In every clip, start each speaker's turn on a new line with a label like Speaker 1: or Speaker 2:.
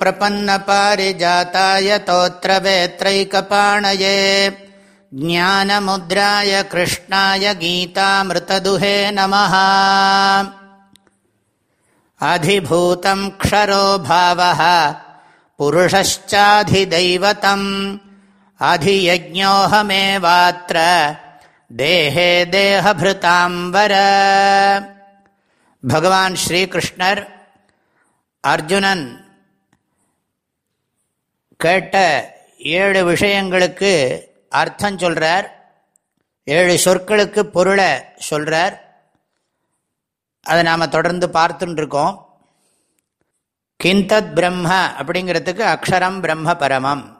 Speaker 1: प्रपन्नपारिजाताय तोत्रवेत्रैकपाणये ज्ञानमुद्राय कृष्णाय गीतामृतदुहे नमः अधिभूतं क्षरो भावः पुरुषश्चाधिदैवतम् अधियज्ञोऽहमेवात्र देहे देहभृताम्बर भगवान् श्रीकृष्णर् அர்ஜுனன் கேட்ட ஏழு விஷயங்களுக்கு அர்த்தம் சொல்கிறார் ஏழு சொற்களுக்கு பொருளை சொல்கிறார் அதை நாம் தொடர்ந்து பார்த்துட்டுருக்கோம் கிந்தத் பிரம்ம அப்படிங்கிறதுக்கு அக்ஷரம் பிரம்ம பரமம்.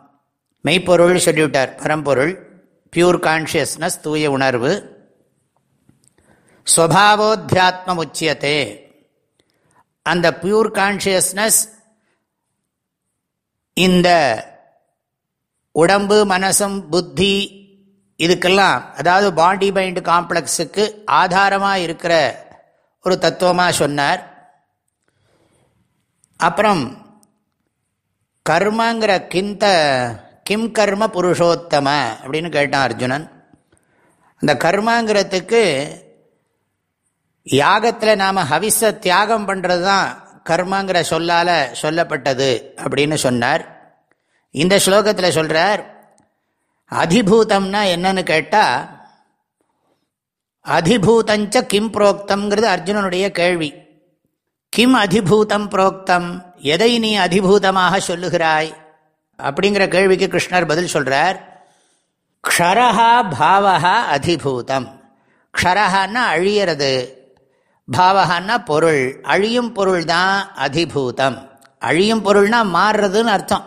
Speaker 1: மெய்ப்பொருள் சொல்லிவிட்டார். பரம்பொருள். பியூர் கான்ஷியஸ்னஸ் தூய உணர்வு. ஸ்வபாவோத்தியாத்ம உச்சியத்தே அந்த பியூர் கான்ஷியஸ்னஸ் இந்த உடம்பு மனசும் புத்தி இதுக்கெல்லாம் அதாவது பாடி மைண்ட் காம்ப்ளெக்ஸுக்கு ஆதாரமாக இருக்கிற ஒரு தத்துவமாக சொன்னார். அப்புறம் கர்மங்கிற கிந்த கிம் கர்ம புருஷோத்தம அப்படின்னு கேட்டான் அர்ஜுனன். அந்த கர்மாங்கிறதுக்கு யாகத்தில் நாம் ஹவிஸை தியாகம் பண்ணுறது தான் கர்மங்கிற சொல்லால் சொல்லப்பட்டது அப்படின்னு சொன்னார். இந்த ஸ்லோகத்தில் சொல்கிறார் அதிபூதம்னா என்னன்னு கேட்டால் அதிபூதஞ்ச கிம் புரோக்தம்ங்கிறது அர்ஜுனனுடைய கேள்வி. கிம் அதிபூதம் புரோக்தம்? எதை நீ அதிபூதமாக சொல்லுகிறாய்? அப்படிங்கிற கேள்விக்கு கிருஷ்ணர் பதில் சொல்கிறார் க்ஷரஹா பாவகா அதிபூதம். க்ஷரஹான்னா அழியறது. பாவகான்னா பொருள். அழியும் பொருள் தான் அதிபூதம். அழியும் பொருள்னா மாறுறதுன்னு அர்த்தம்.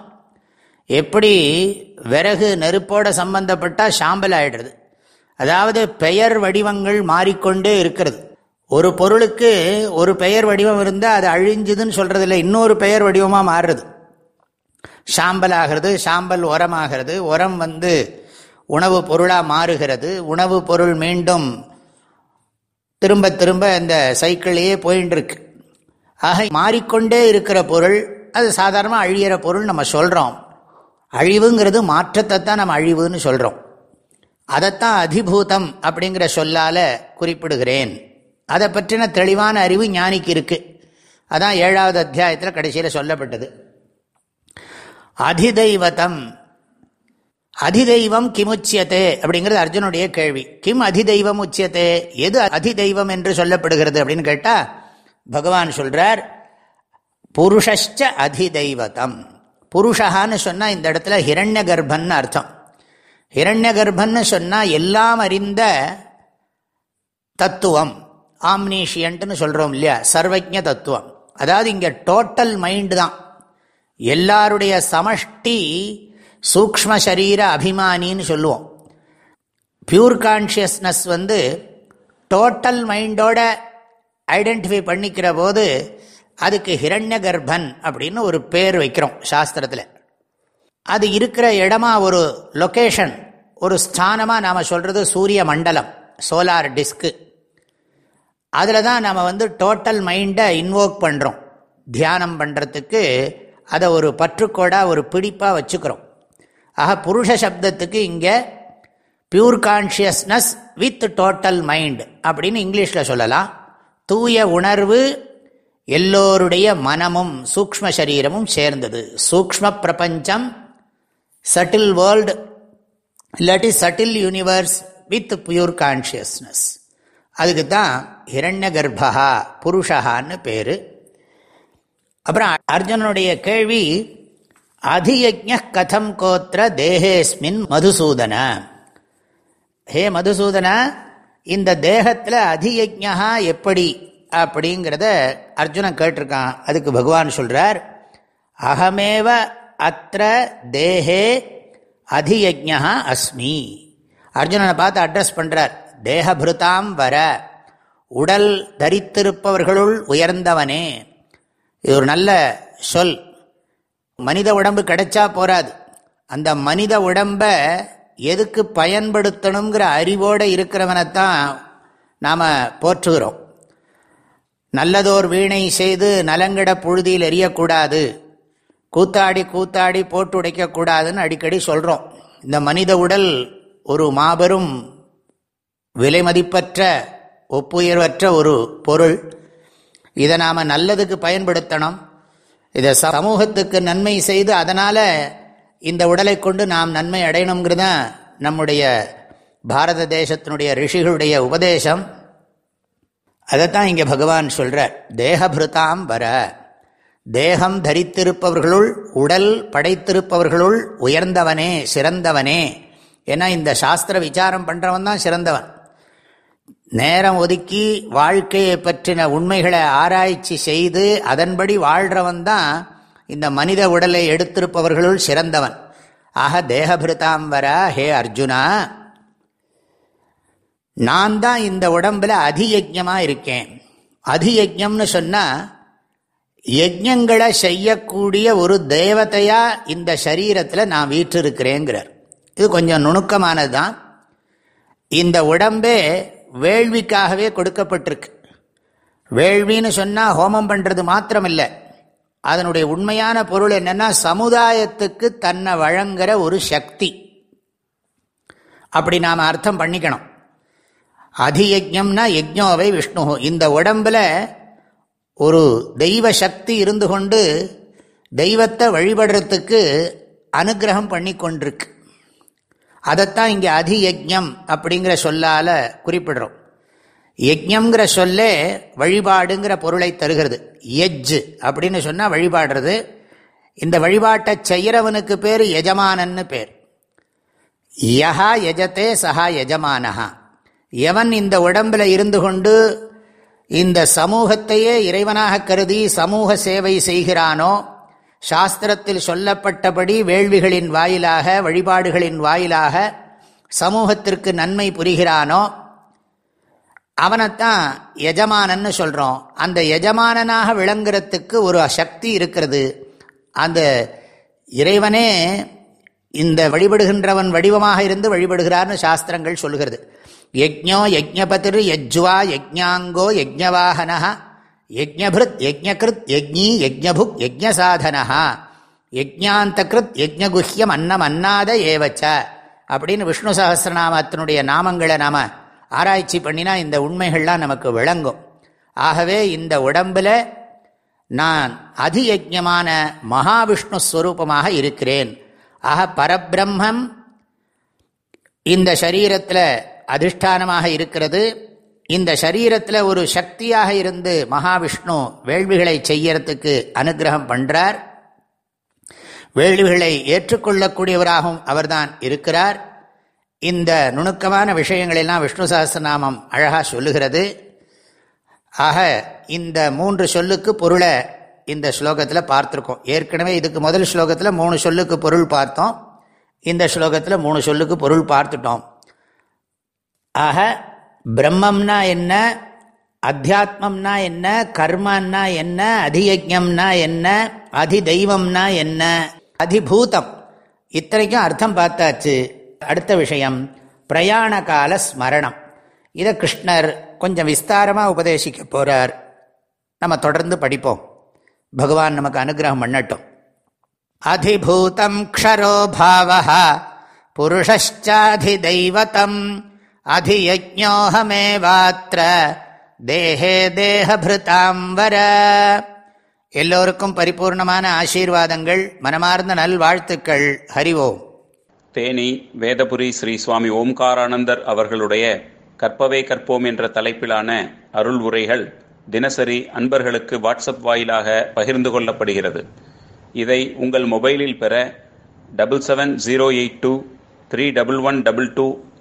Speaker 1: எப்படி? விறகு நெருப்போட சம்பந்தப்பட்டால் சாம்பல் ஆகிடுறது அதாவது பெயர் வடிவங்கள் மாறிக்கொண்டே இருக்கிறது. ஒரு பொருளுக்கு ஒரு பெயர் வடிவம் இருந்தால் அது அழிஞ்சுதுன்னு சொல்கிறது இல்லை இன்னொரு பெயர் வடிவமாக மாறுறது. சாம்பல் ஆகிறது சாம்பல் உரமாகிறது. உரம் வந்து உணவு பொருளாக மாறுகிறது. உணவு பொருள் மீண்டும் திரும்ப திரும்ப இந்த சைக்கிளையே போயின்னு இருக்கு ஆக மாறிக்கொண்டே இருக்கிற பொருள் அது சாதாரணமாக அழியிற பொருள் நம்ம சொல்கிறோம் அழிவுங்கிறது மாற்றத்தை தான் நம்ம அழிவுன்னு சொல்கிறோம் அதைத்தான் அதிபூதம் அப்படிங்கிற சொல்லால் குறிப்பிடுகிறேன். அதை பற்றின தெளிவான அறிவு ஞானிக்கு இருக்குது அதான் ஏழாவது அத்தியாயத்தில் கடைசியில் சொல்லப்பட்டது. அதிதெய்வதம் அதிதெய்வம் கிமுச்சியத்தே அப்படிங்கிறது அர்ஜுனுடைய கேள்வி. கிம் அதிதெய்வம் உச்சியத்தே எது அதிதெய்வம் என்று சொல்லப்படுகிறது அப்படின்னு கேட்டால் பகவான் சொல்றார் புருஷ்ச அதிதெய்வதம். புருஷகான்னு சொன்னால் இந்த இடத்துல ஹிரண்ய கர்ப்பன் அர்த்தம். ஹிரண்ய கர்ப்பன்னு சொன்னால் எல்லாம் அறிந்த தத்துவம். ஆம்னீஷியன்ட்னு சொல்கிறோம் இல்லையா? சர்வஜ தத்துவம். அதாவது இங்கே டோட்டல் மைண்டு தான். எல்லாருடைய சமஷ்டி சூக்ம சரீர அபிமானின்னு சொல்லுவோம். பியூர் கான்ஷியஸ்னஸ் வந்து டோட்டல் மைண்டோட ஐடென்டிஃபை பண்ணிக்கிற போது அதுக்கு ஹிரண்ய கர்ப்பன் அப்படின்னு ஒரு பேர் வைக்கிறோம் சாஸ்திரத்தில். அது இருக்கிற இடமா ஒரு லொக்கேஷன் ஒரு ஸ்தானமாக நாம் சொல்கிறது சூரிய மண்டலம் சோலார் டிஸ்க்கு அதில் தான் நாம் வந்து டோட்டல் மைண்டை இன்வோக் பண்ணுறோம் தியானம் பண்ணுறதுக்கு அதை ஒரு பற்றுக்கோடாக ஒரு பிடிப்பாக வச்சுக்கிறோம். ஆக புருஷ சப்தத்துக்கு இங்கே pure consciousness with total mind அப்படின்னு இங்கிலீஷில் சொல்லலாம். தூய உணர்வு எல்லோருடைய மனமும் சூக்ம சரீரமும் சேர்ந்தது. சூக்ம பிரபஞ்சம் சட்டில் வேர்ல்டு இல்லாட்டி subtle universe with pure consciousness அதுக்கு தான் ஹிரண்ய கர்ப்பா புருஷகான்னு பேர். அப்புறம் அர்ஜுனனுடைய கேள்வி அதியஜ கதம் கோத்திர தேகேஸ்மின் மதுசூதன. ஹே மதுசூதன இந்த தேகத்தில் அதியஜா எப்படி அப்படிங்கிறத அர்ஜுனன் கேட்டிருக்கான். அதுக்கு பகவான் சொல்கிறார் அகமேவ அத்த தேஹே அதியஜா அஸ்மி. அர்ஜுனனை பார்த்து அட்ரஸ் பண்ணுறார் தேகபிருதாம் வர உடல் தரித்திருப்பவர்களுள் உயர்ந்தவனே. இது ஒரு நல்ல சொல். மனித உடம்பு கிடைச்சா போராது அந்த மனித உடம்ப எதுக்கு பயன்படுத்தணுங்கிற அறிவோடு இருக்கிறவனைத்தான் நாம் போற்றுகிறோம். நல்லதோர் வீணை செய்து நலங்கிட புழுதியில் எரியக்கூடாது. கூத்தாடி கூத்தாடி போட்டு உடைக்கக்கூடாதுன்னு அடிக்கடி சொல்கிறோம் இந்த மனித உடல் ஒரு மாபெரும் விலை மதிப்பற்ற ஒப்புயர்வற்ற ஒரு பொருள். இதை நாம் நல்லதுக்கு பயன்படுத்தணும். இதை சமூகத்துக்கு நன்மை செய்து அதனால் இந்த உடலை கொண்டு நாம் நன்மை அடையணுங்கிறது தான் நம்முடைய பாரத தேசத்தினுடைய ரிஷிகளுடைய உபதேசம். அதைத்தான் இங்கே பகவான் சொல்கிறார் தேகபிருதாம் வர. தேகம் தரித்திருப்பவர்களுள் உடல் படைத்திருப்பவர்களுள் உயர்ந்தவனே சிறந்தவனே. ஏன்னா இந்த சாஸ்திர விசாரம் பண்ணுறவன் தான் சிறந்தவன். நேரம் ஒதுக்கி வாழ்க்கையை பற்றின உண்மைகளை ஆராய்ச்சி செய்து அதன்படி வாழ்கிறவன் தான் இந்த மனித உடலை எடுத்திருப்பவர்களுள் சிறந்தவன். ஆக தேகபிருதாம்பர ஹே அர்ஜுனா நான் தான் இந்த உடம்பில் அதியஜமாக இருக்கேன். அதியஜம்னு சொன்னால் யஜ்யங்களை செய்யக்கூடிய ஒரு தெய்வத்தையாக இந்த சரீரத்தில் நான் வீற்றிருக்கிறேங்கிறார். இது கொஞ்சம் நுணுக்கமானது தான் இந்த உடம்பே வேள்விக்காகவே கொடுக்கப்பட்டிருக்கு. வேள்வின்னு சொன்னால் ஹோமம் பண்ணுறது மாத்திரமில்லை. அதனுடைய உண்மையான பொருள் என்னென்னா சமுதாயத்துக்கு தன்னை வழங்குகிற ஒரு சக்தி. அப்படி நாம் அர்த்தம் பண்ணிக்கணும். அதியஜம்னா யஜ்னோவை விஷ்ணு. இந்த உடம்பில் ஒரு தெய்வ சக்தி இருந்து கொண்டு தெய்வத்தை வழிபடுறதுக்கு அனுகிரகம் பண்ணி கொண்டிருக்கு அதைத்தான் இங்கே அதியஜம் அப்படிங்கிற சொல்லால் குறிப்பிடுறோம். யஜ்யங்கிற சொல்லே வழிபாடுங்கிற பொருளை தருகிறது. எஜ் அப்படின்னு சொன்னால் வழிபாடுறது. இந்த வழிபாட்டை செய்கிறவனுக்கு பேர் எஜமானன்னு பேர். யஹா எஜத்தே சஹா எஜமானஹா எவன் இந்த உடம்பில் இருந்து கொண்டு இந்த சமூகத்தையே இறைவனாக கருதி சமூக சேவை செய்கிறானோ சாஸ்திரத்தில் சொல்லப்பட்டபடி வேள்விகளின் வாயிலாக வழிபாடுகளின் வாயிலாக சமூகத்திற்கு நன்மை புரிகிறானோ அவனைத்தான் எஜமானன்னு சொல்கிறோம் அந்த எஜமானனாக விளங்குறதுக்கு ஒரு சக்தி இருக்கிறது. அந்த இறைவனே இந்த வழிபடுகின்றவன் வடிவமாக இருந்து வழிபடுகிறார்னு சாஸ்திரங்கள் சொல்கிறது. யஜ்ஞோ யஜ்ஞபதிர் யஜ்வா யஜ்ஞாங்கோ யஜ்ஞவாகனா யஜ்ஞபிருத் யஜ்ஞகிருத் யஜ்ஞி யஜ்ஞபுக் யஜ்ஞசாதனா யஜ்ஞாந்தகிருத் யஜ்ஞகுஹ்யம் அன்னம் அன்னாத ஏவச்ச. அப்படின்னு விஷ்ணு சகசிரநாமத்தினுடைய நாமங்களை நாம ஆராய்ச்சி பண்ணினா இந்த உண்மைகள்லாம் நமக்கு விளங்கும். ஆகவே இந்த உடம்பில் நான் அதியஜமான மகாவிஷ்ணு ஸ்வரூபமாக இருக்கிறேன். ஆக பரபிரம்மம் இந்த சரீரத்தில் அதிஷ்டானமாக இருக்கிறது. இந்த சரீரத்தில் ஒரு சக்தியாக இருந்து மகாவிஷ்ணு வேள்விகளை செய்யறதுக்கு அனுகிரகம் பண்ணுறார் வேள்விகளை ஏற்றுக்கொள்ளக்கூடியவராகவும் அவர்தான் இருக்கிறார். இந்த நுணுக்கமான விஷயங்களெல்லாம் விஷ்ணு சகசிரநாமம் அழகாக சொல்லுகிறது. ஆக இந்த மூன்று சொல்லுக்கு பொருளை இந்த ஸ்லோகத்தில் பார்த்துருக்கோம். ஏற்கனவே இதுக்கு முதல் ஸ்லோகத்தில் மூணு சொல்லுக்கு பொருள் பார்த்தோம். இந்த ஸ்லோகத்தில் மூணு சொல்லுக்கு பொருள் பார்த்துட்டோம். ஆக பிரம்மம்னா என்ன? அத்தியாத்மம்னா என்ன? கர்மான்னா என்ன? அதியஜம்னா என்ன? அதி தெய்வம்னா என்ன? அதிபூதம். இத்தனைக்கும் அர்த்தம் பார்த்தாச்சு. அடுத்த விஷயம் பிரயாண கால ஸ்மரணம். இதை கிருஷ்ணர் கொஞ்சம் விஸ்தாரமாக உபதேசிக்க போகிறார் நம்ம தொடர்ந்து படிப்போம். பகவான் நமக்கு அனுகிரகம் பண்ணட்டும். அதிபூதம் க்ஷரோ பாவ புருஷாதி தெய்வத்தம் தேகே தேஹே தேகபிருதாம்பர எல்லோருக்கும் பரிபூர்ணமான ஆசீர்வாதங்கள் மனமார்ந்த நல்வாழ்த்துக்கள். ஹரிவோம்
Speaker 2: தேனி வேதபுரி ஸ்ரீ சுவாமி ஓம்காரானந்தர் அவர்களுடைய கற்பவே கற்போம் என்ற தலைப்பிலான அருள் உரைகள் தினசரி அன்பர்களுக்கு வாட்ஸ்அப் வாயிலாக பகிர்ந்து கொள்ளப்படுகிறது. இதை உங்கள் மொபைலில் பெற double seven zero eight two three double one double two